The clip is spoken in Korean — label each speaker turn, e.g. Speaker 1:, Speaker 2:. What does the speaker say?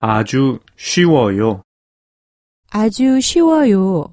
Speaker 1: 아주 쉬워요.
Speaker 2: 아주 쉬워요.